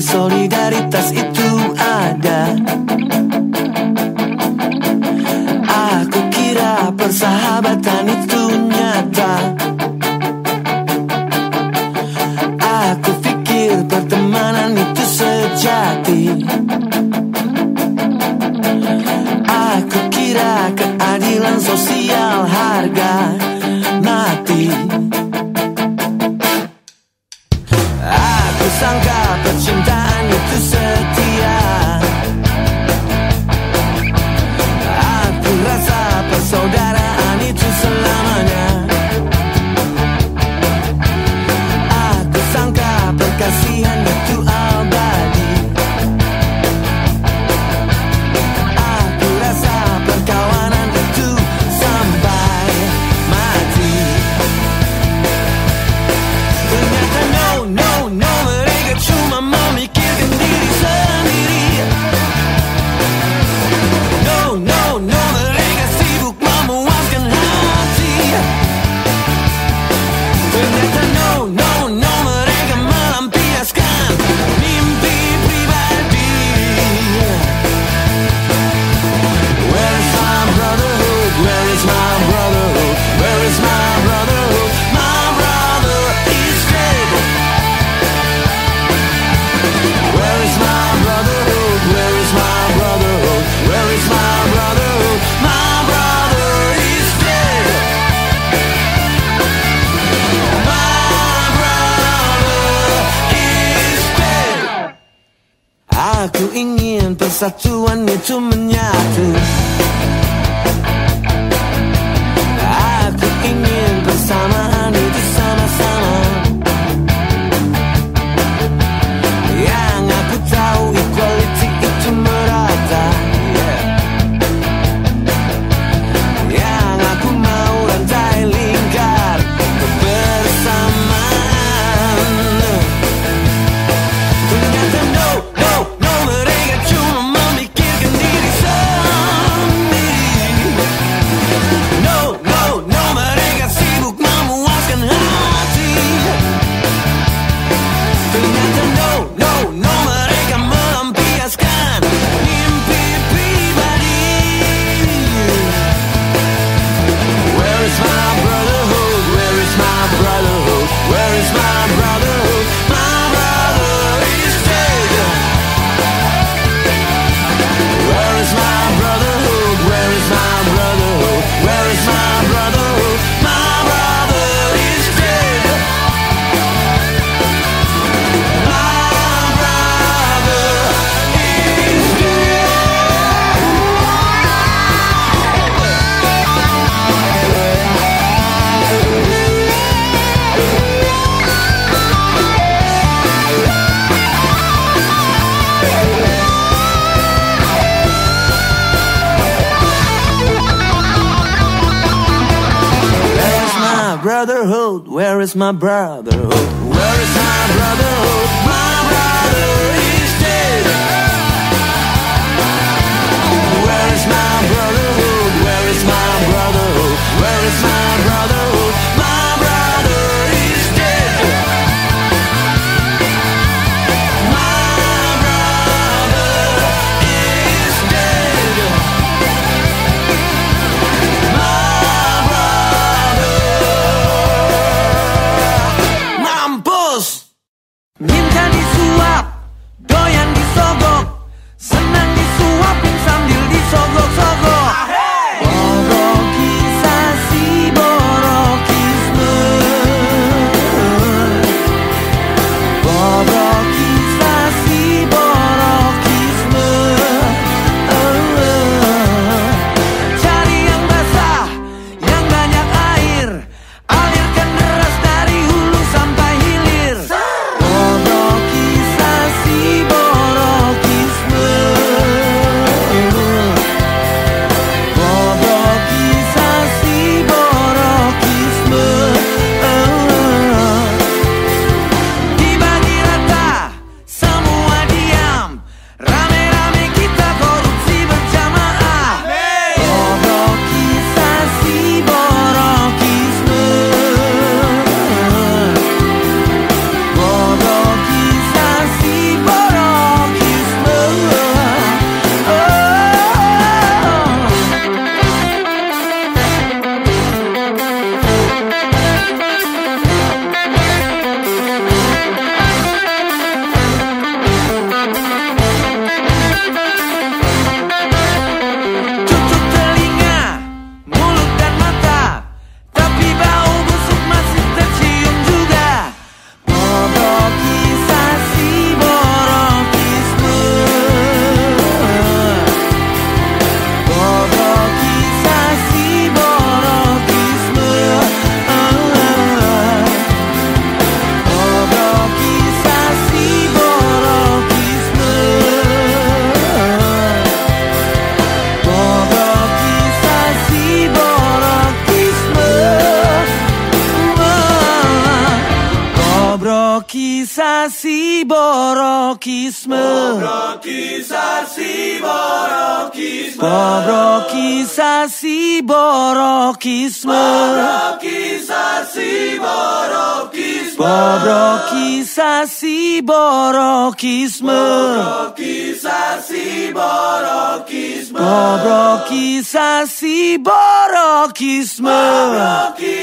solidaritas itu Kesatuan itu menyatu brotherhood? Where is my brotherhood? Where is my Kimsa si borokisme. borokisme.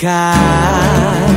sky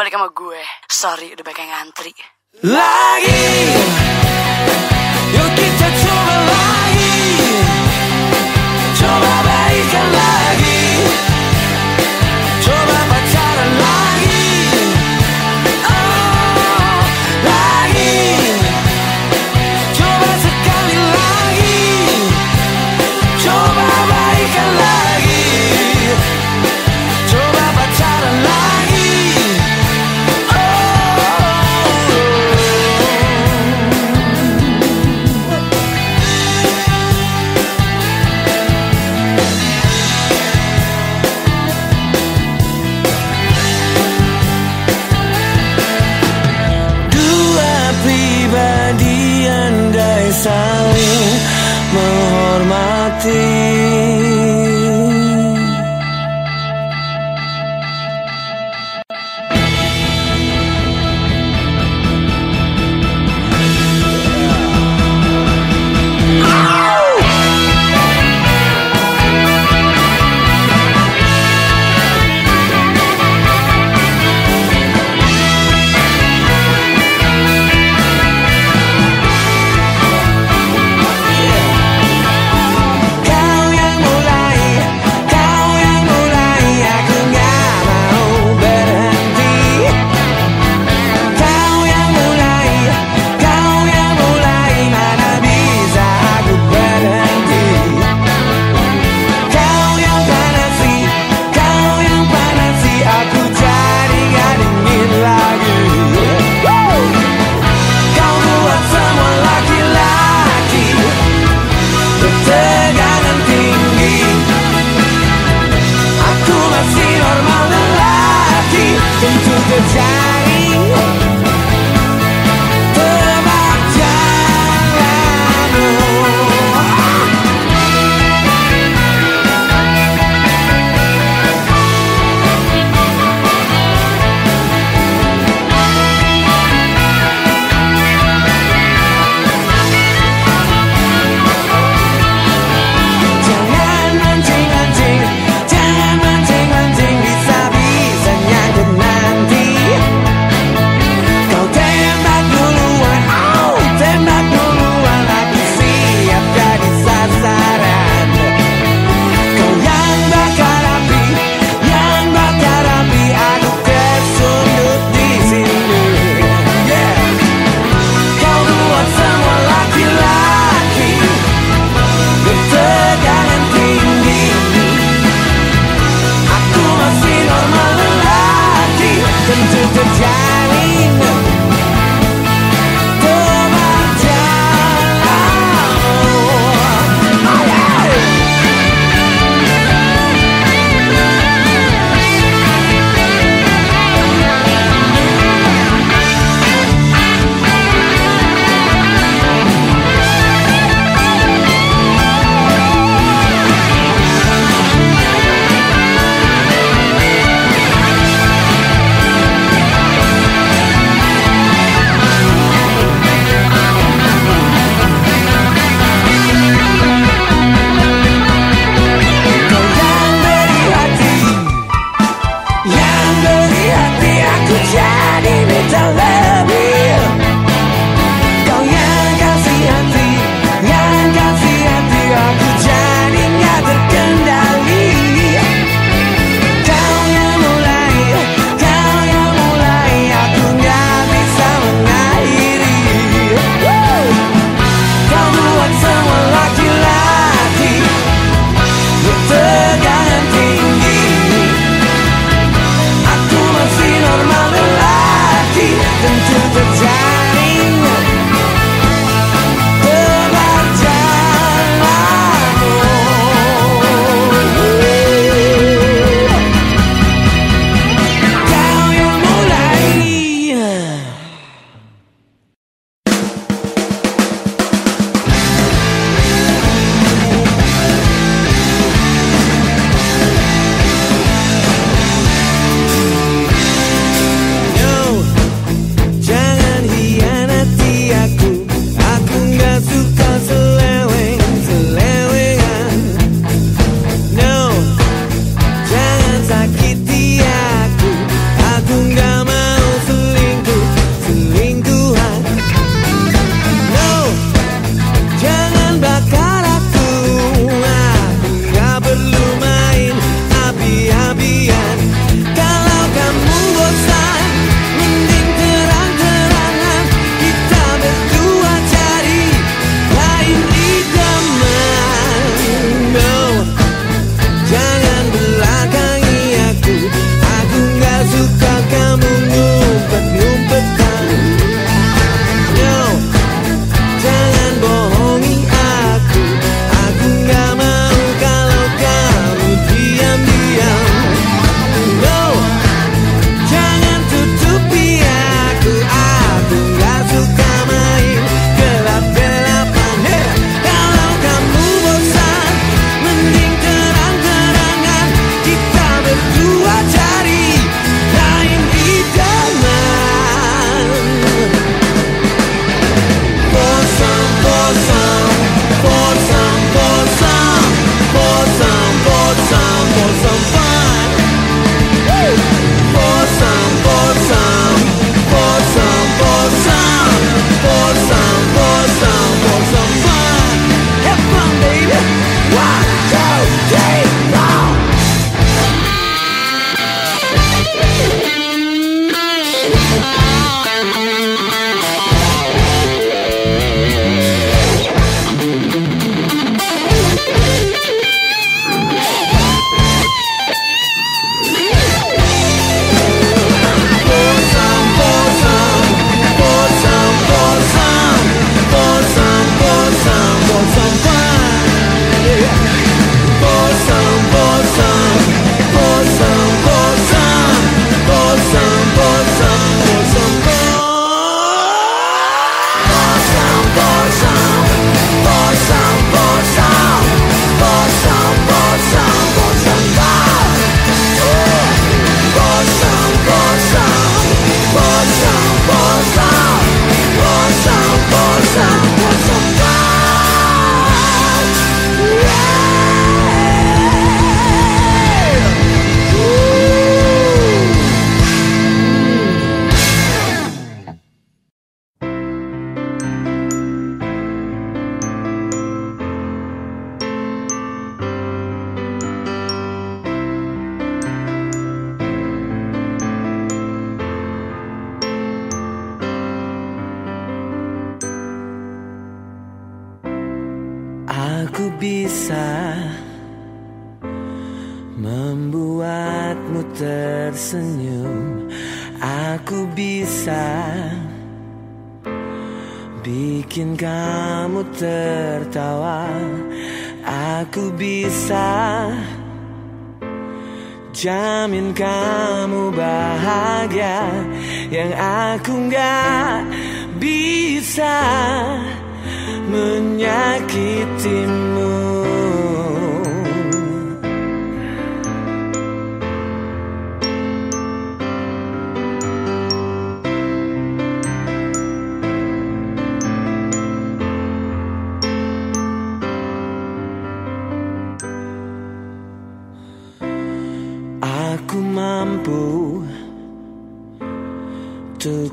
balik sama gue. Sorry, udah banyak yang ngantri. Lagi. ti.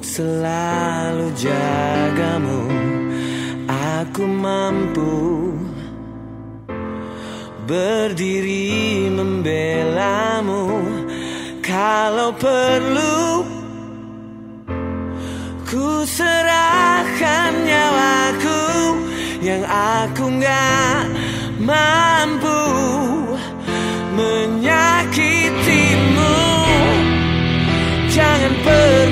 selalu jagamu. Aku mampu berdiri membelamu. Kalau perlu ku serahkan nyawaku Yang aku gak mampu menyakitimu. Jangan pergi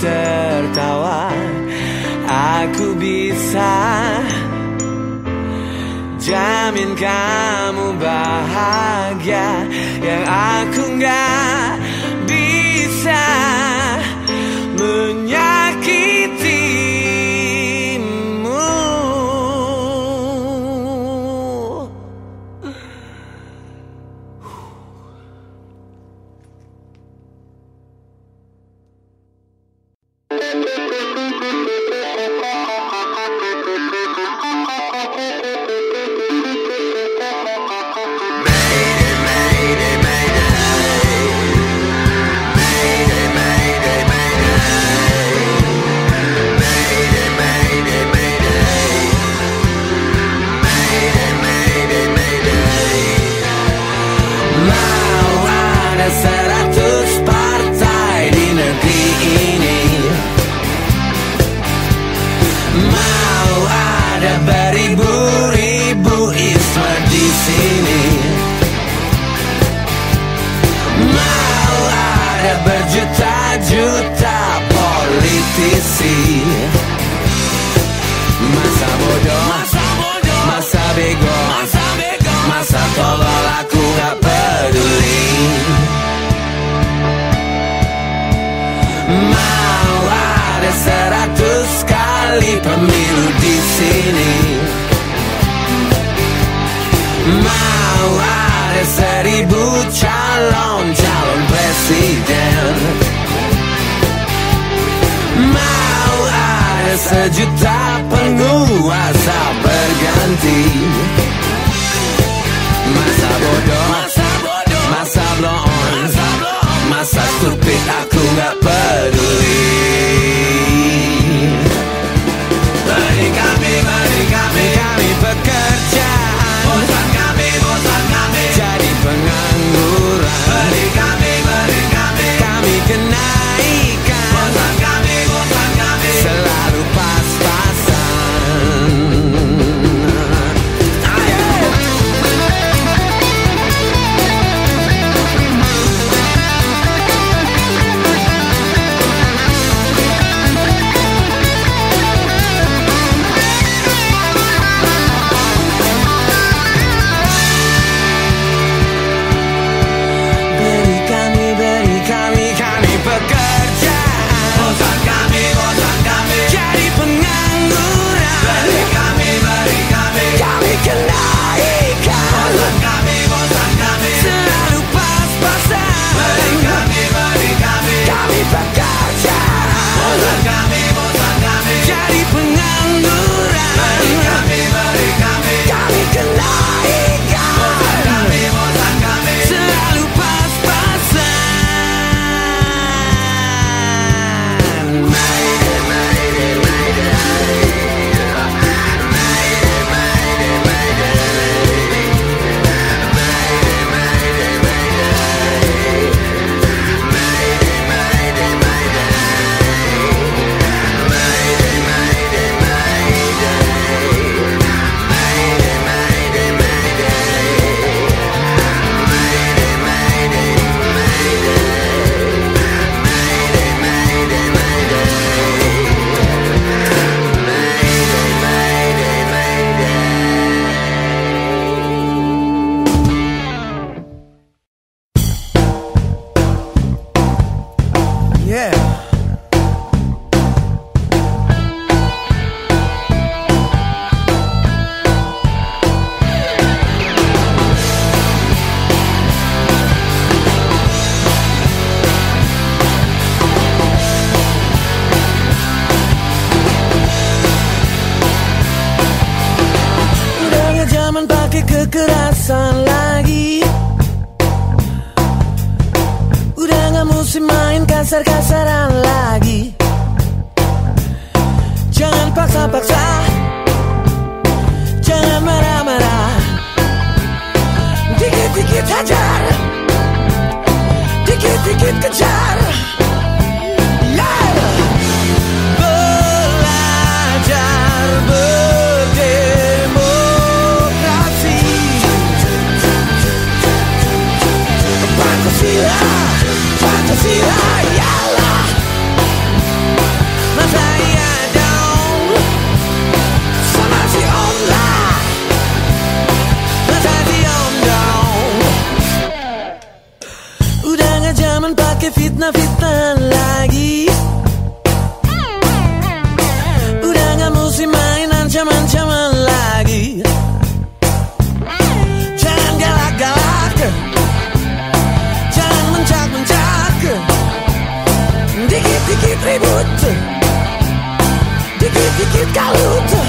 tertawa Aku bisa Jamin kamu bahagia. Yang aku gak Sejuta penguasa berganti. Masa bodoh. Jangan pakai fitnah-fitnah lagi. Udah gak musim main ancaman-ancaman lagi. Jangan galak-galak. Jangan mencak-mencak. Dikit-dikit ribut. Dikit-dikit kalut.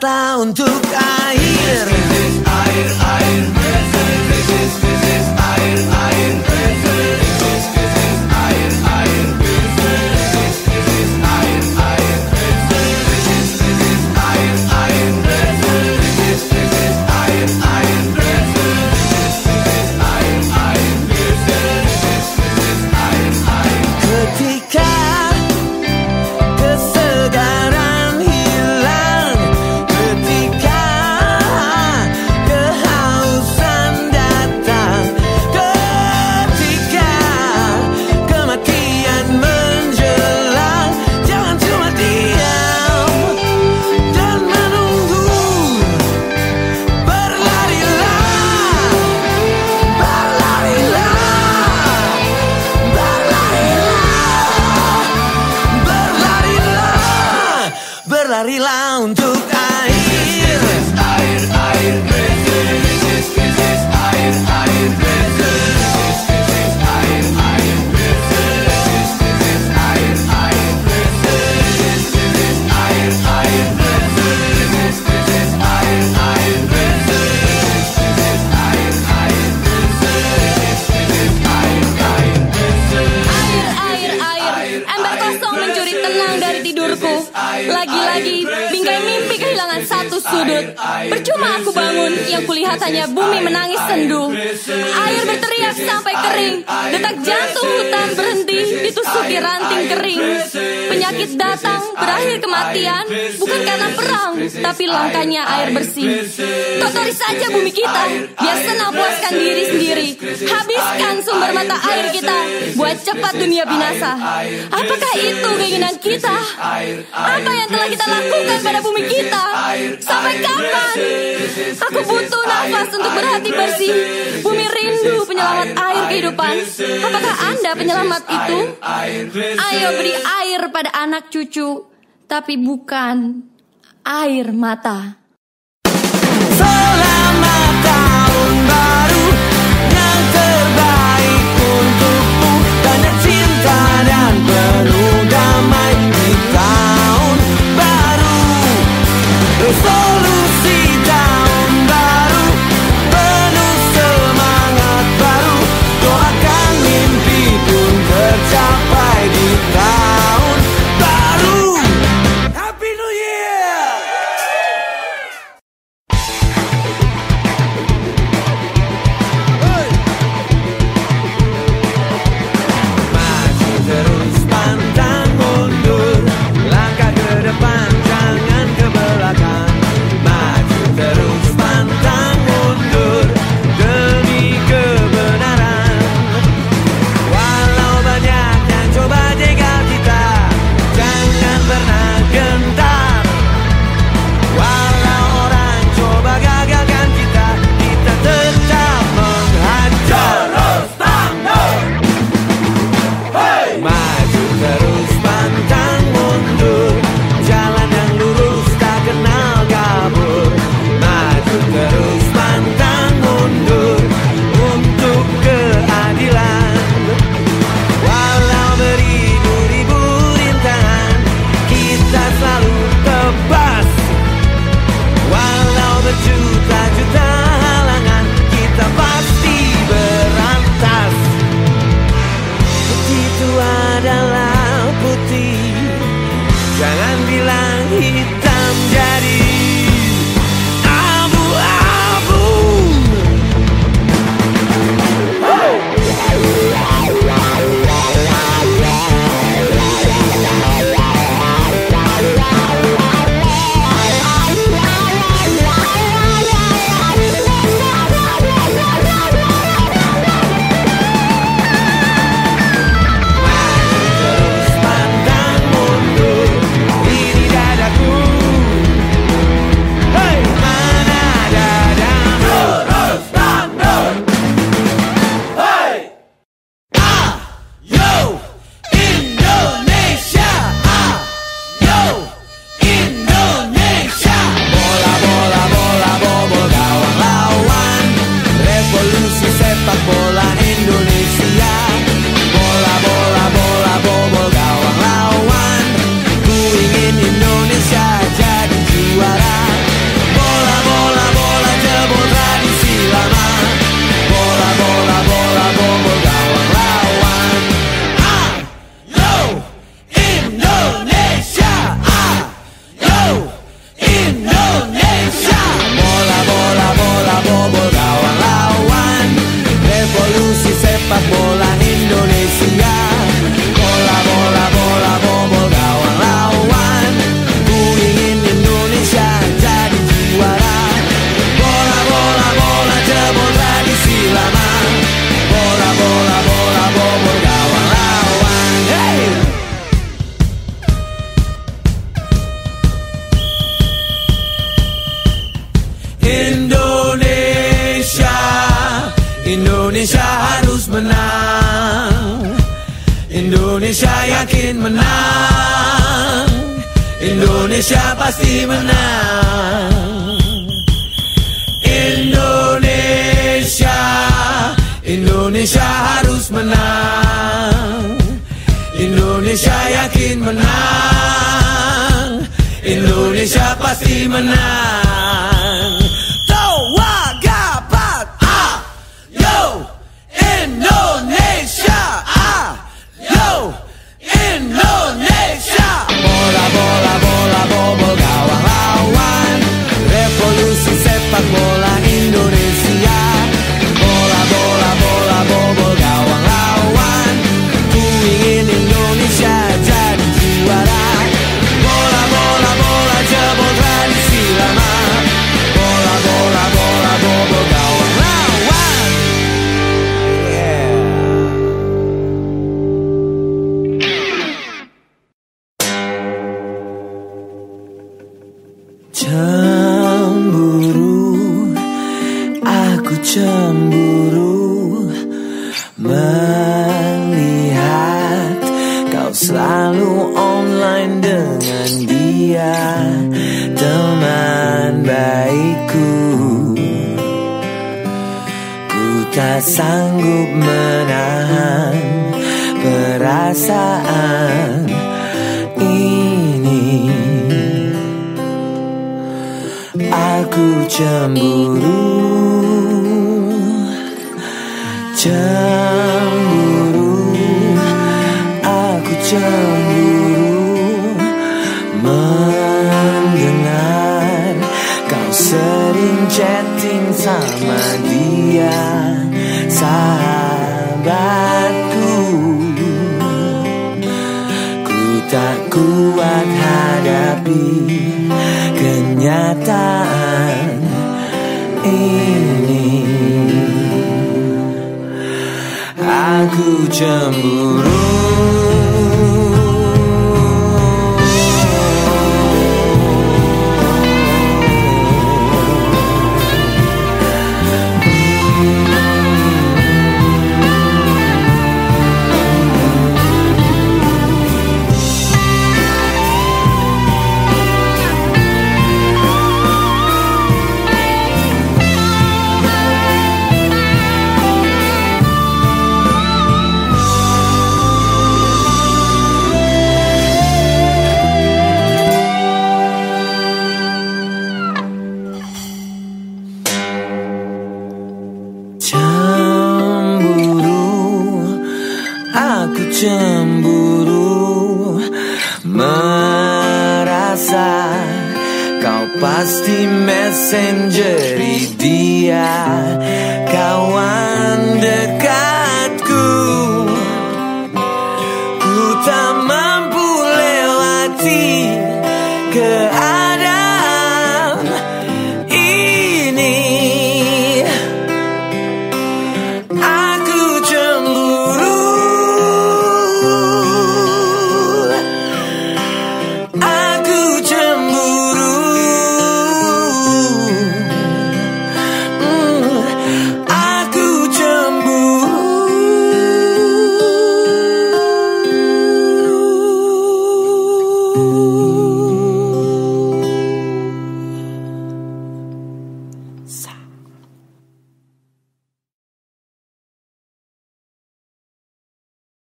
down to Percuma aku bangun yang kulihat hanya bumi menangis sendu. Air berteriak sampai kering, detak jantung hutan berhenti, ditusuki ranting kering. Penyakit datang, berakhir kematian, bukan karena perang, tapi langkahnya air bersih. Kotori saja bumi kita, biar senang puaskan diri sendiri. Habiskan sumber mata air kita, buat cepat dunia binasa. Apakah itu keinginan kita? Apa yang telah kita lakukan pada bumi kita? Sampai kapan? nafas. Aku butuh nafas untuk berhati bersih. Bumi rindu penyelamat air kehidupan. Apakah Anda penyelamat itu? Ayo beri air pada anak cucu Tapi bukan air mata.